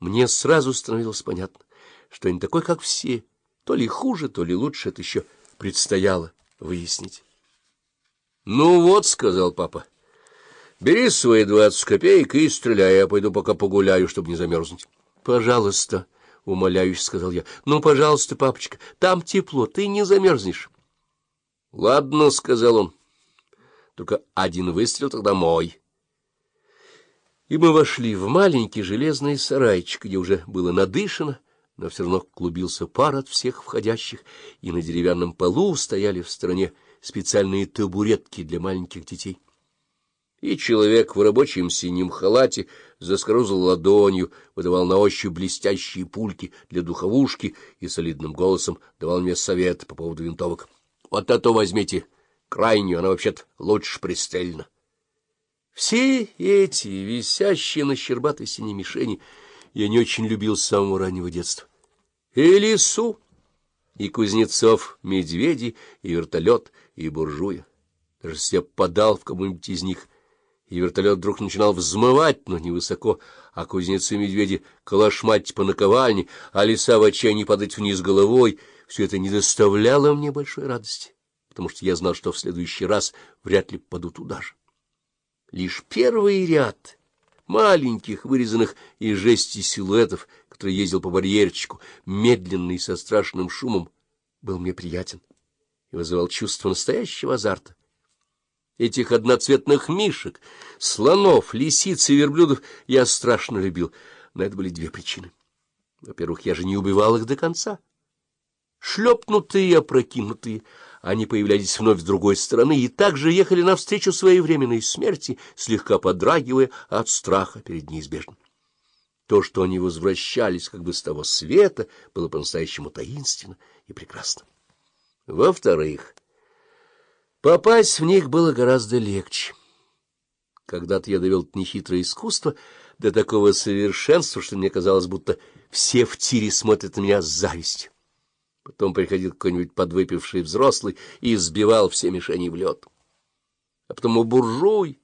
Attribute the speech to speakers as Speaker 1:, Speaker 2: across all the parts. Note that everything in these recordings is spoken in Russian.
Speaker 1: Мне сразу становилось понятно, что не такой, как все. То ли хуже, то ли лучше, это еще предстояло выяснить. — Ну вот, — сказал папа, — бери свои двадцать копеек и стреляй, я пойду пока погуляю, чтобы не замерзнуть. — Пожалуйста, — умоляюще сказал я, — ну, пожалуйста, папочка, там тепло, ты не замерзнешь. — Ладно, — сказал он, — только один выстрел тогда мой. И мы вошли в маленький железный сарайчик, где уже было надышано, но все равно клубился пар от всех входящих, и на деревянном полу стояли в стороне специальные табуретки для маленьких детей. И человек в рабочем синем халате заскорузил ладонью, выдавал на ощупь блестящие пульки для духовушки и солидным голосом давал мне совет по поводу винтовок. — Вот это возьмите, крайнюю, она вообще-то лучше пристрельна. Все эти, висящие на щербатой синей мишени, я не очень любил с самого раннего детства. И лесу, и кузнецов, медведи, и вертолет, и буржуя. Даже если я подал в кому-нибудь из них, и вертолет вдруг начинал взмывать, но невысоко, а кузнецы-медведи калашмать по наковальне, а леса в отчаянии падать вниз головой, все это не доставляло мне большой радости, потому что я знал, что в следующий раз вряд ли попаду туда же. Лишь первый ряд маленьких, вырезанных из жести силуэтов, который ездил по барьерчику, медленный со страшным шумом, был мне приятен и вызывал чувство настоящего азарта. Этих одноцветных мишек, слонов, лисиц и верблюдов я страшно любил, но это были две причины. Во-первых, я же не убивал их до конца. Шлепнутые и опрокинутые — они появлялись вновь с другой стороны и также ехали навстречу своей временной смерти, слегка подрагивая от страха перед неизбежным. То, что они возвращались как бы с того света, было по-настоящему таинственно и прекрасно. Во-вторых, попасть в них было гораздо легче. Когда-то я довел нехитрое искусство до такого совершенства, что мне казалось, будто все в тире смотрят на меня с завистью. Потом приходил какой-нибудь подвыпивший взрослый и сбивал все мишени в лед. А потом у буржуй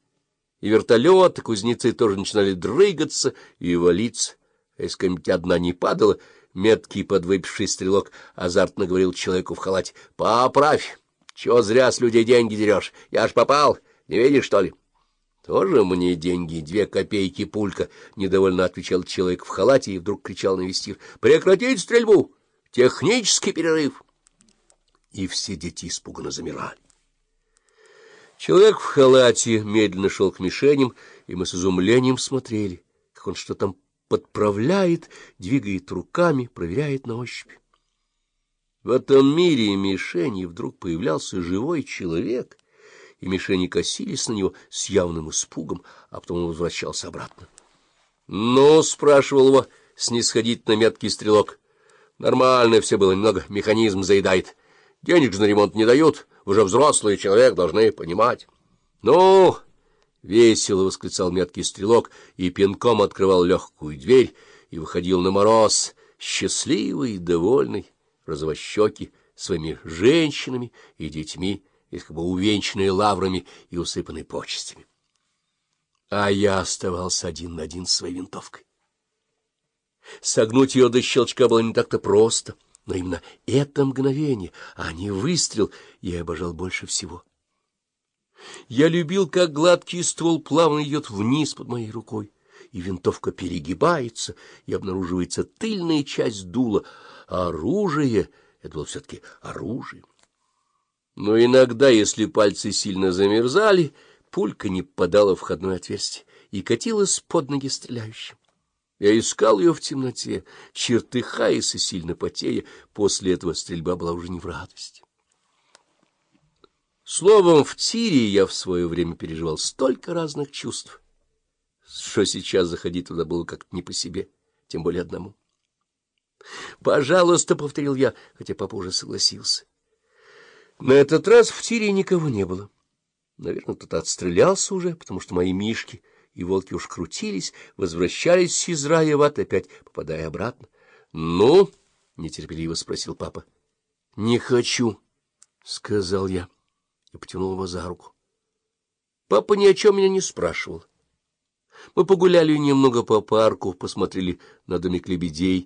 Speaker 1: и вертолет, и кузнецы тоже начинали дрыгаться и валиться. А если какая-нибудь одна не падала, меткий подвыпивший стрелок азартно говорил человеку в халате, — Поправь, чего зря с людей деньги дерешь? Я ж попал, не видишь, что ли? — Тоже мне деньги, две копейки пулька, — недовольно отвечал человек в халате и вдруг кричал на вестир. — Прекратить стрельбу! Технический перерыв. И все дети испуганно замирали. Человек в халате медленно шел к мишеням, и мы с изумлением смотрели, как он что там подправляет, двигает руками, проверяет на ощупь. В этом мире мишени вдруг появлялся живой человек, и мишени косились на него с явным испугом, а потом он возвращался обратно. — Ну, — спрашивал его снисходительно меткий стрелок, — Нормально все было, немного механизм заедает. Денег же на ремонт не дают, уже взрослый человек, должны понимать. — Ну, — весело восклицал меткий стрелок и пинком открывал легкую дверь и выходил на мороз, счастливый и довольный, розовощекий, своими женщинами и детьми, и как бы увенчанные лаврами и усыпанные почестями. А я оставался один на один с своей винтовкой. Согнуть ее до щелчка было не так-то просто, но именно это мгновение, а не выстрел, я обожал больше всего. Я любил, как гладкий ствол плавно идет вниз под моей рукой, и винтовка перегибается, и обнаруживается тыльная часть дула, а оружие — это было все-таки оружие. Но иногда, если пальцы сильно замерзали, пулька не попадала в входное отверстие и катилась под ноги стреляющим. Я искал ее в темноте, чертыхаясь и сильно потея. После этого стрельба была уже не в радости. Словом, в тире я в свое время переживал столько разных чувств, что сейчас заходить туда было как-то не по себе, тем более одному. «Пожалуйста», — повторил я, хотя папа уже согласился. На этот раз в тире никого не было. Наверное, кто-то отстрелялся уже, потому что мои мишки и волки уж крутились, возвращались из рая в ад, опять попадая обратно. — Ну? — нетерпеливо спросил папа. — Не хочу, — сказал я и потянул его за руку. Папа ни о чем меня не спрашивал. Мы погуляли немного по парку, посмотрели на домик лебедей,